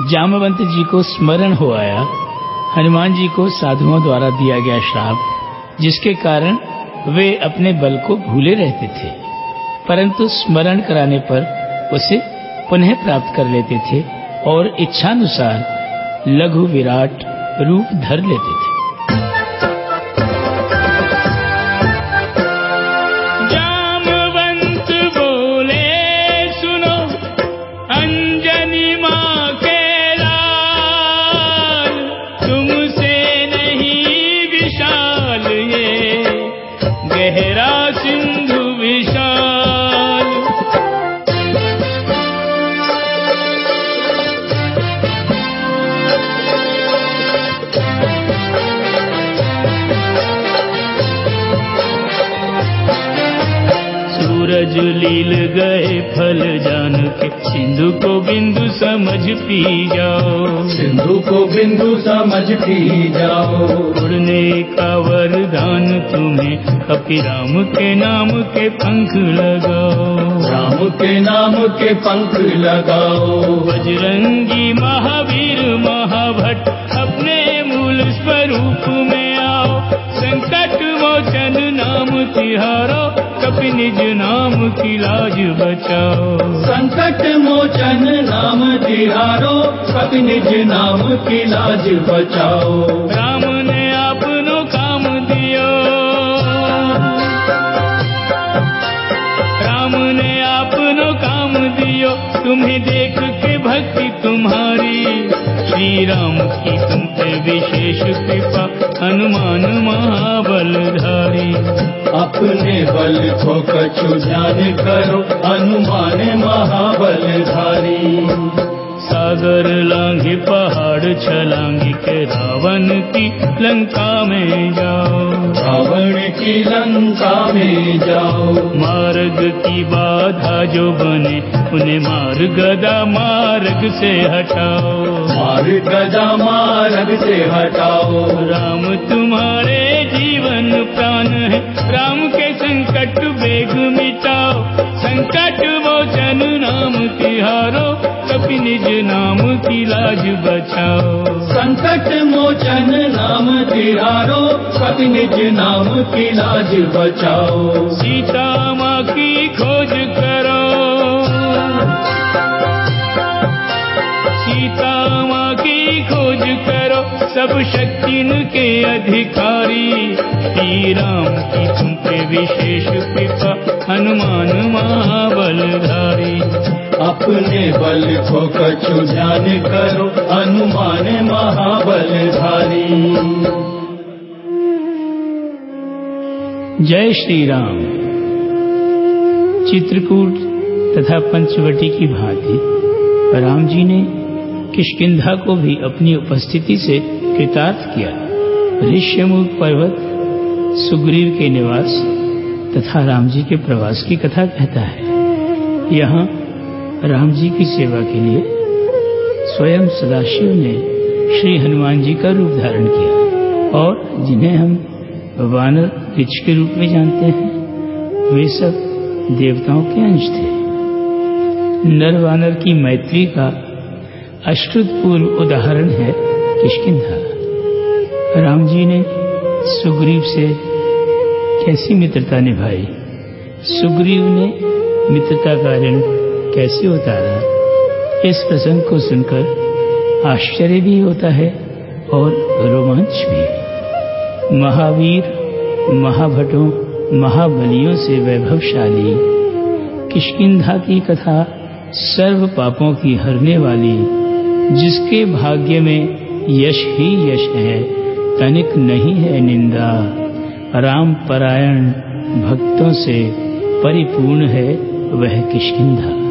जामवंत जी को स्मरण हो आया। हनुमान जी को साधुओं द्वारा दिया गया श्राप, जिसके कारण वे अपने बल को भूले रहते थे। परंतु स्मरण कराने पर उसे पुनः प्राप्त कर लेते थे और इच्छानुसार लघु विराट रूप धर लेते थे। सूरज लील गए फल जान के सिंधु को बिंदु समझ पी जाओ। सिंधु को बिंदु समझ पी जाओ। उड़ने का वरदान तुम्हें कपि राम के नाम के पंख लगाओ। राम के नाम के पंख लगाओ। तिहारो कपि निज नाम की लाज बचाओ। संकट मोचन राम तिहारो कपि निज नाम की लाज बचाओ। राम ने आपनो काम दियो। राम ने आपनो काम दियो। तुम्हें देख के भक्ति तुम्हारी। श्री राम की तुम पे विशेष कृपा हनुमान महाबलधारी अपने बल को कछु ध्यान करो हनुमान महाबलधारी सागर लांघे पहाड़ छलांग के रावण की लंका में रावण की लंका में जाओ। मार्ग की बाधा जो बने उन्हें मार गदा मार्ग से हटाओ। मार गदा मार्ग से हटाओ। राम तुम्हारे जीवन प्राण है। राम के संकट बेग मिटाओ। संकट मोचन नाम तिहारो कपि निज नाम की लाज बचाओ संकट मोचन नाम तिहारो कपि निज नाम की लाज बचाओ। सीता माँ की खोज करो। सीता माँ की खोज करो, सब शक्ति के अधिकारी। श्री राम की तुम पे विशेष कृपा, हनुमान महाबलधारी। अपने बल को कछु ध्यान करो, हनुमान महाबलधारी जय श्री राम चित्रकूट तथा पंचवटी की भांति राम जी ने किशकिंधा को भी अपनी उपस्थिति से कृतार्थ किया। ऋष्यमुख पर्वत, सुग्रीव के निवास तथा राम जी के प्रवास की कथा कहता है। यहाँ राम जी की सेवा के लिए स्वयं सदाशिव ने श्री हनुमान जी का रूप धारण किया। और जिन्हें हम वानर ऋच के रूप में जानते हैं, वे सब देवताओं के अंश थे। नर वानर की मैत्री का अश्रुतपूर्व उदाहरण है किशकिंधा राम जी ने सुग्रीव से कैसी मित्रता निभाई? सुग्रीव ने मित्रता का ऋण कैसे होता उतारा इस प्रसंग को सुनकर आश्चर्य भी होता है और रोमांच भी महावीर, महाभटों, महाबलियों से वैभवशाली किशकिंधा की कथा सर्व पापों की हरने वाली, जिसके भाग्य में यश ही यश है, तनिक नहीं है निंदा। राम परायण भक्तों से परिपूर्ण है वह किशकिंधा